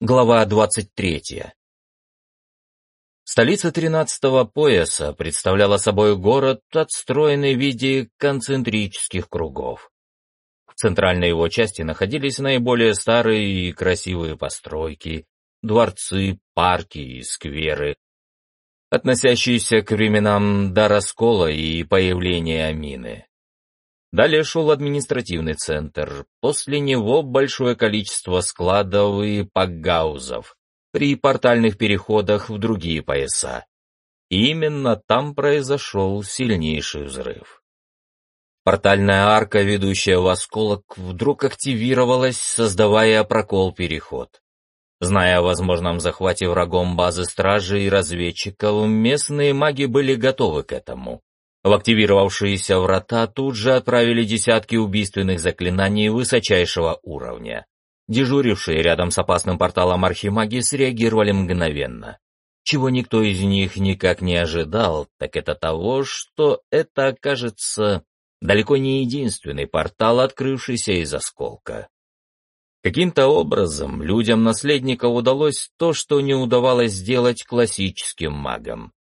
Глава 23. Столица тринадцатого пояса представляла собой город, отстроенный в виде концентрических кругов. В центральной его части находились наиболее старые и красивые постройки, дворцы, парки и скверы, относящиеся к временам до раскола и появления Амины. Далее шел административный центр, после него большое количество складов и пакгаузов при портальных переходах в другие пояса. И именно там произошел сильнейший взрыв. Портальная арка, ведущая в осколок, вдруг активировалась, создавая прокол-переход. Зная о возможном захвате врагом базы стражи и разведчиков, местные маги были готовы к этому. В активировавшиеся врата тут же отправили десятки убийственных заклинаний высочайшего уровня. Дежурившие рядом с опасным порталом архимаги среагировали мгновенно. Чего никто из них никак не ожидал, так это того, что это окажется далеко не единственный портал, открывшийся из осколка. Каким-то образом людям наследника удалось то, что не удавалось сделать классическим магам.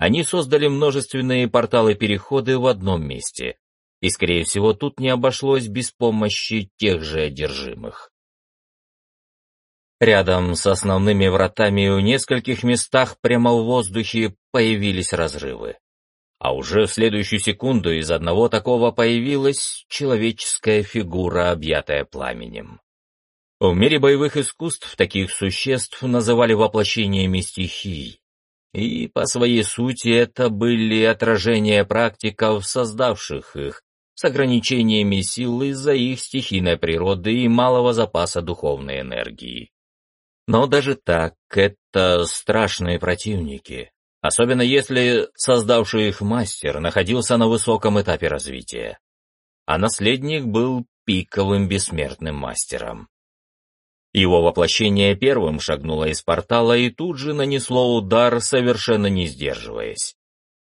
Они создали множественные порталы-переходы в одном месте, и, скорее всего, тут не обошлось без помощи тех же одержимых. Рядом с основными вратами в нескольких местах прямо в воздухе появились разрывы. А уже в следующую секунду из одного такого появилась человеческая фигура, объятая пламенем. В мире боевых искусств таких существ называли воплощениями стихий, и по своей сути это были отражения практиков, создавших их, с ограничениями сил из-за их стихийной природы и малого запаса духовной энергии. Но даже так, это страшные противники, особенно если создавший их мастер находился на высоком этапе развития, а наследник был пиковым бессмертным мастером. Его воплощение первым шагнуло из портала и тут же нанесло удар, совершенно не сдерживаясь.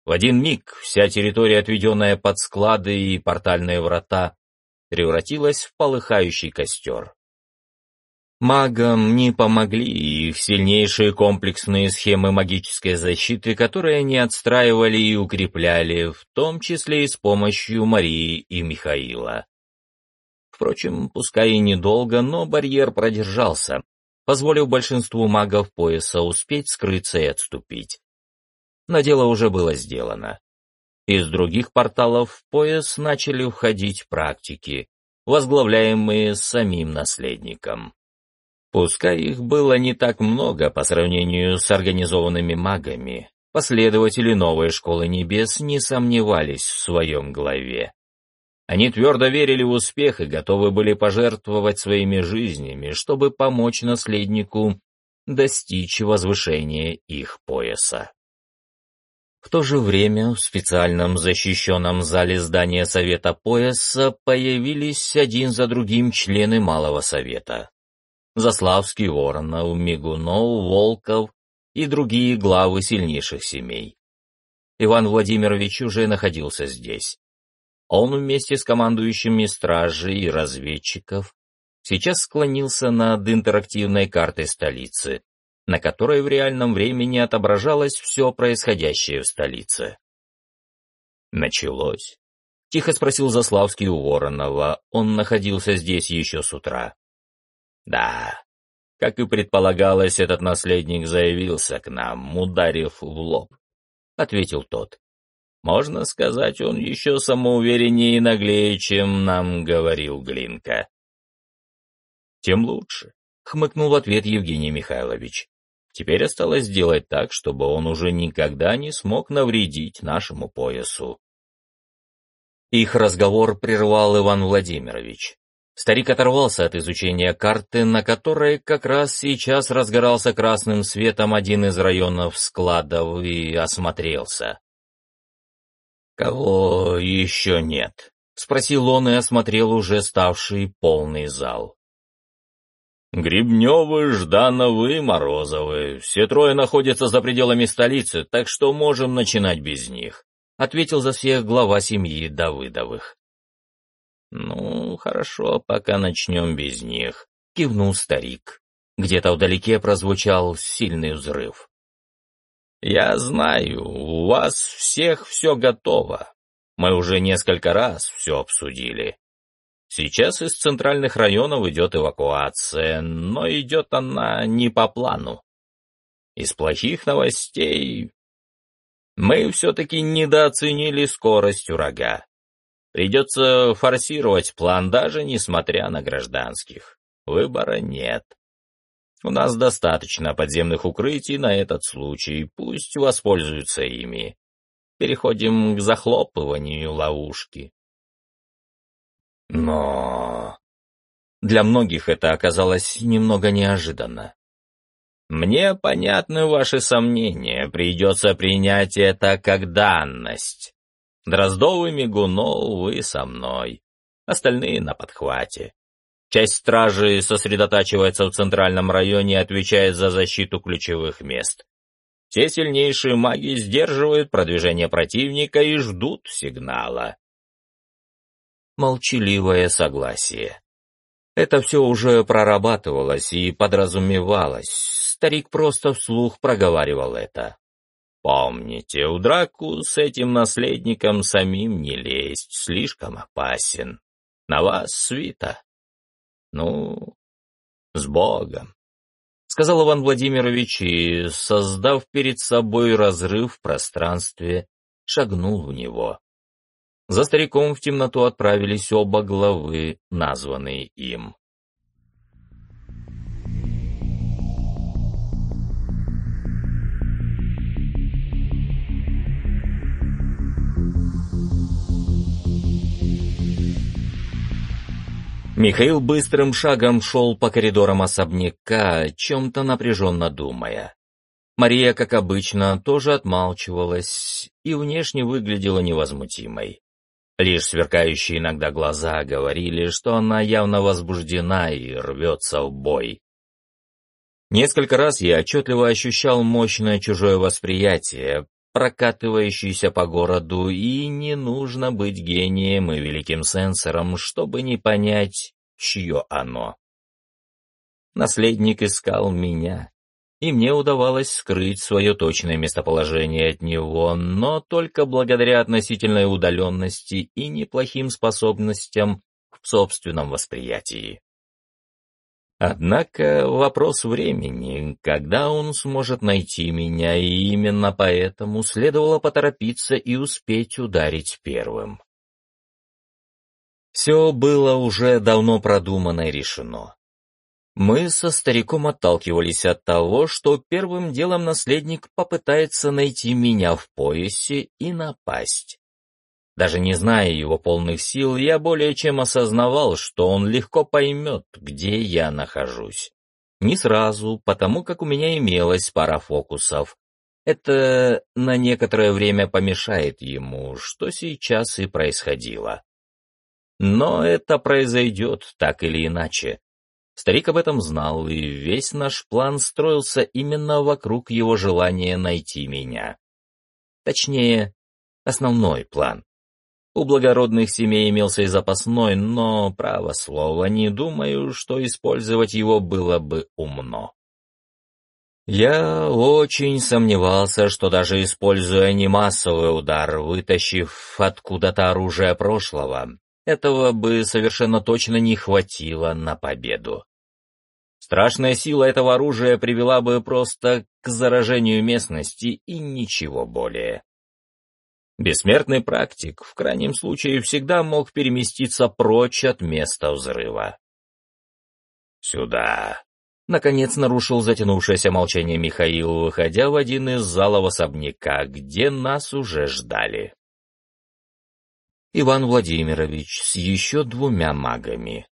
В один миг вся территория, отведенная под склады и портальные врата, превратилась в полыхающий костер. Магам не помогли их сильнейшие комплексные схемы магической защиты, которые они отстраивали и укрепляли, в том числе и с помощью Марии и Михаила. Впрочем, пускай и недолго, но барьер продержался, позволив большинству магов пояса успеть скрыться и отступить. Но дело уже было сделано. Из других порталов в пояс начали входить практики, возглавляемые самим наследником. Пускай их было не так много по сравнению с организованными магами, последователи новой школы небес не сомневались в своем главе. Они твердо верили в успех и готовы были пожертвовать своими жизнями, чтобы помочь наследнику достичь возвышения их пояса. В то же время в специальном защищенном зале здания Совета Пояса появились один за другим члены Малого Совета. Заславский, Воронов, Мигунов, Волков и другие главы сильнейших семей. Иван Владимирович уже находился здесь. Он вместе с командующими стражей и разведчиков сейчас склонился над интерактивной картой столицы, на которой в реальном времени отображалось все происходящее в столице. «Началось?» — тихо спросил Заславский у Воронова, он находился здесь еще с утра. «Да, как и предполагалось, этот наследник заявился к нам, ударив в лоб», — ответил тот. Можно сказать, он еще самоувереннее и наглее, чем нам говорил Глинка. Тем лучше, хмыкнул в ответ Евгений Михайлович. Теперь осталось сделать так, чтобы он уже никогда не смог навредить нашему поясу. Их разговор прервал Иван Владимирович. Старик оторвался от изучения карты, на которой как раз сейчас разгорался красным светом один из районов складов, и осмотрелся. «Кого еще нет?» — спросил он и осмотрел уже ставший полный зал. «Гребневы, Ждановы и Морозовы. Все трое находятся за пределами столицы, так что можем начинать без них», — ответил за всех глава семьи Давыдовых. «Ну, хорошо, пока начнем без них», — кивнул старик. Где-то вдалеке прозвучал сильный взрыв. «Я знаю, у вас всех все готово. Мы уже несколько раз все обсудили. Сейчас из центральных районов идет эвакуация, но идет она не по плану. Из плохих новостей мы все-таки недооценили скорость урага. Придется форсировать план даже несмотря на гражданских. Выбора нет. У нас достаточно подземных укрытий на этот случай, пусть воспользуются ими. Переходим к захлопыванию ловушки. Но... Для многих это оказалось немного неожиданно. Мне понятны ваши сомнения, придется принять это как данность. Дроздов и Мигунов вы со мной, остальные на подхвате. Часть стражи сосредотачивается в центральном районе и отвечает за защиту ключевых мест. Те сильнейшие маги сдерживают продвижение противника и ждут сигнала. Молчаливое согласие. Это все уже прорабатывалось и подразумевалось. Старик просто вслух проговаривал это. Помните, у драку с этим наследником самим не лезть, слишком опасен. На вас свита. Ну, с Богом, — сказал Иван Владимирович и, создав перед собой разрыв в пространстве, шагнул в него. За стариком в темноту отправились оба главы, названные им. Михаил быстрым шагом шел по коридорам особняка, чем-то напряженно думая. Мария, как обычно, тоже отмалчивалась и внешне выглядела невозмутимой. Лишь сверкающие иногда глаза говорили, что она явно возбуждена и рвется в бой. Несколько раз я отчетливо ощущал мощное чужое восприятие, прокатывающийся по городу, и не нужно быть гением и великим сенсором, чтобы не понять, чье оно. Наследник искал меня, и мне удавалось скрыть свое точное местоположение от него, но только благодаря относительной удаленности и неплохим способностям в собственном восприятии. Однако вопрос времени, когда он сможет найти меня, и именно поэтому следовало поторопиться и успеть ударить первым. Все было уже давно продумано и решено. Мы со стариком отталкивались от того, что первым делом наследник попытается найти меня в поясе и напасть. Даже не зная его полных сил, я более чем осознавал, что он легко поймет, где я нахожусь. Не сразу, потому как у меня имелась пара фокусов. Это на некоторое время помешает ему, что сейчас и происходило. Но это произойдет так или иначе. Старик об этом знал, и весь наш план строился именно вокруг его желания найти меня. Точнее, основной план. У благородных семей имелся и запасной, но, право слово, не думаю, что использовать его было бы умно. Я очень сомневался, что даже используя не массовый удар, вытащив откуда-то оружие прошлого, этого бы совершенно точно не хватило на победу. Страшная сила этого оружия привела бы просто к заражению местности и ничего более. Бессмертный практик в крайнем случае всегда мог переместиться прочь от места взрыва. «Сюда!» — наконец нарушил затянувшееся молчание Михаил, выходя в один из залов особняка, где нас уже ждали. Иван Владимирович с еще двумя магами.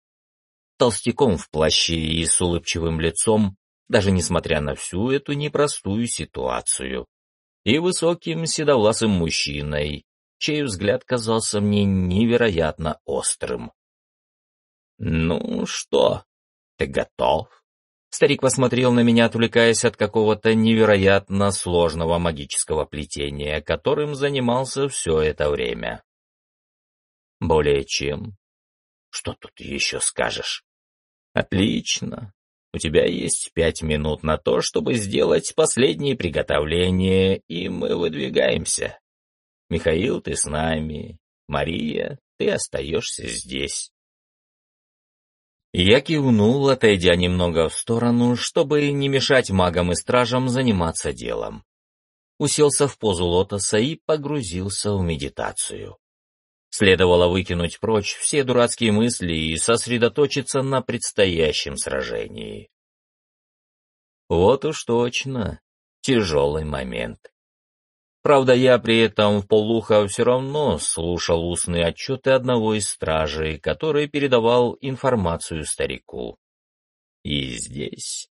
Толстяком в плаще и с улыбчивым лицом, даже несмотря на всю эту непростую ситуацию и высоким седовласым мужчиной, чей взгляд казался мне невероятно острым. «Ну что, ты готов?» Старик посмотрел на меня, отвлекаясь от какого-то невероятно сложного магического плетения, которым занимался все это время. «Более чем. Что тут еще скажешь?» «Отлично. У тебя есть пять минут на то, чтобы сделать последние приготовления, и мы выдвигаемся. Михаил, ты с нами. Мария, ты остаешься здесь. Я кивнул, отойдя немного в сторону, чтобы не мешать магам и стражам заниматься делом. Уселся в позу лотоса и погрузился в медитацию. Следовало выкинуть прочь все дурацкие мысли и сосредоточиться на предстоящем сражении. Вот уж точно, тяжелый момент. Правда, я при этом в полуха все равно слушал устные отчеты одного из стражей, который передавал информацию старику. И здесь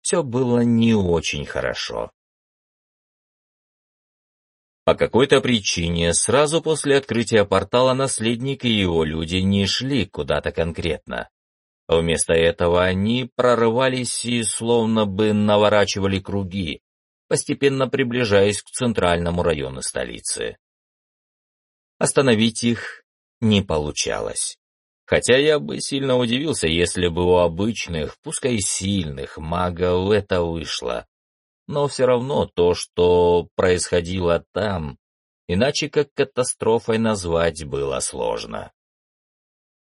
все было не очень хорошо. По какой-то причине сразу после открытия портала наследник и его люди не шли куда-то конкретно. Вместо этого они прорывались и словно бы наворачивали круги, постепенно приближаясь к центральному району столицы. Остановить их не получалось. Хотя я бы сильно удивился, если бы у обычных, пускай сильных магов это вышло но все равно то, что происходило там, иначе как катастрофой назвать было сложно.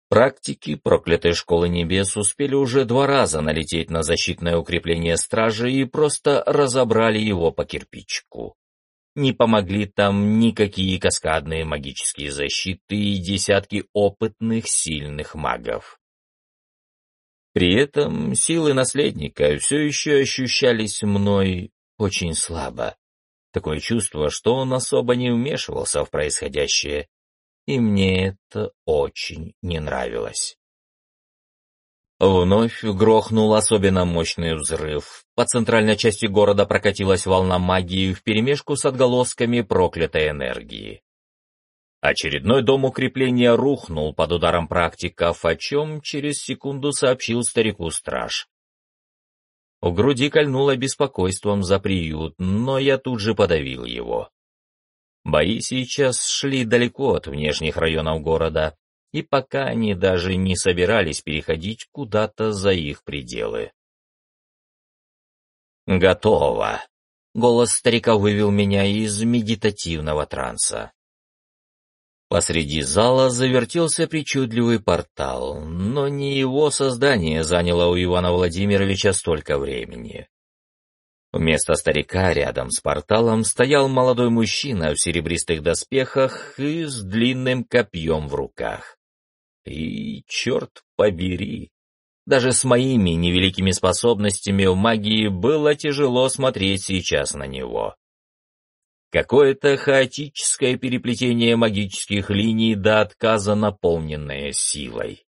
Практики проклятой школы небес успели уже два раза налететь на защитное укрепление стражи и просто разобрали его по кирпичику. Не помогли там никакие каскадные магические защиты и десятки опытных сильных магов. При этом силы наследника все еще ощущались мной очень слабо. Такое чувство, что он особо не вмешивался в происходящее, и мне это очень не нравилось. Вновь грохнул особенно мощный взрыв. По центральной части города прокатилась волна магии вперемешку с отголосками проклятой энергии. Очередной дом укрепления рухнул под ударом практиков, о чем через секунду сообщил старику страж. У груди кольнуло беспокойством за приют, но я тут же подавил его. Бои сейчас шли далеко от внешних районов города, и пока они даже не собирались переходить куда-то за их пределы. «Готово!» — голос старика вывел меня из медитативного транса. Посреди зала завертелся причудливый портал, но не его создание заняло у Ивана Владимировича столько времени. Вместо старика рядом с порталом стоял молодой мужчина в серебристых доспехах и с длинным копьем в руках. И, черт побери, даже с моими невеликими способностями в магии было тяжело смотреть сейчас на него. Какое-то хаотическое переплетение магических линий до отказа, наполненное силой.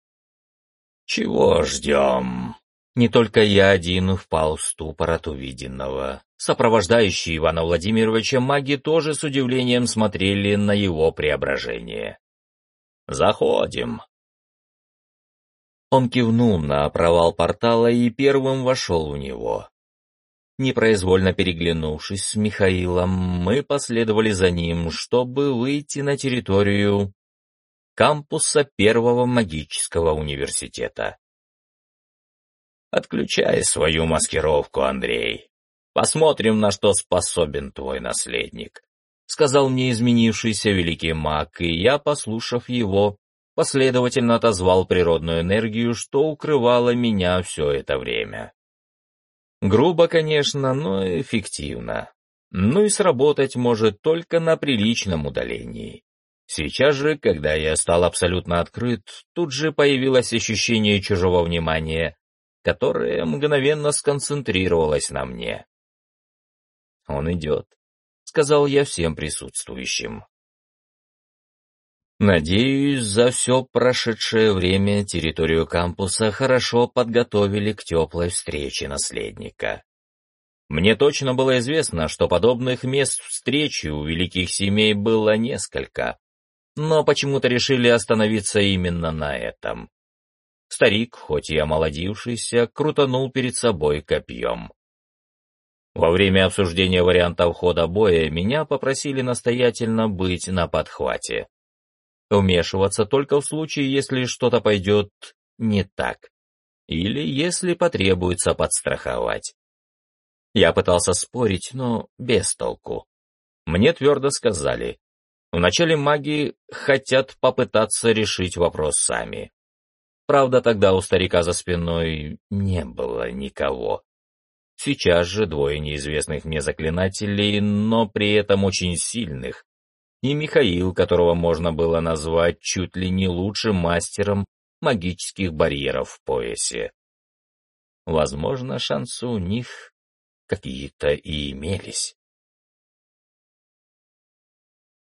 Чего ждем? Не только я один впал в ступор от увиденного. Сопровождающие Ивана Владимировича маги тоже с удивлением смотрели на его преображение. «Заходим». Он кивнул на провал портала и первым вошел в него. Непроизвольно переглянувшись с Михаилом, мы последовали за ним, чтобы выйти на территорию кампуса Первого магического университета. «Отключай свою маскировку, Андрей. Посмотрим, на что способен твой наследник», — сказал мне изменившийся великий маг, и я, послушав его, последовательно отозвал природную энергию, что укрывало меня все это время. Грубо, конечно, но эффективно. Ну и сработать может только на приличном удалении. Сейчас же, когда я стал абсолютно открыт, тут же появилось ощущение чужого внимания, которое мгновенно сконцентрировалось на мне. «Он идет», — сказал я всем присутствующим. Надеюсь, за все прошедшее время территорию кампуса хорошо подготовили к теплой встрече наследника. Мне точно было известно, что подобных мест встречи у великих семей было несколько, но почему-то решили остановиться именно на этом. Старик, хоть и омолодившийся, крутанул перед собой копьем. Во время обсуждения вариантов хода боя меня попросили настоятельно быть на подхвате. Вмешиваться только в случае, если что-то пойдет не так. или, если потребуется, подстраховать. Я пытался спорить, но без толку. Мне твердо сказали, вначале маги хотят попытаться решить вопрос сами. Правда, тогда у старика за спиной не было никого. Сейчас же двое неизвестных мне заклинателей, но при этом очень сильных. И Михаил, которого можно было назвать чуть ли не лучшим мастером магических барьеров в поясе. Возможно, шансы у них какие-то и имелись.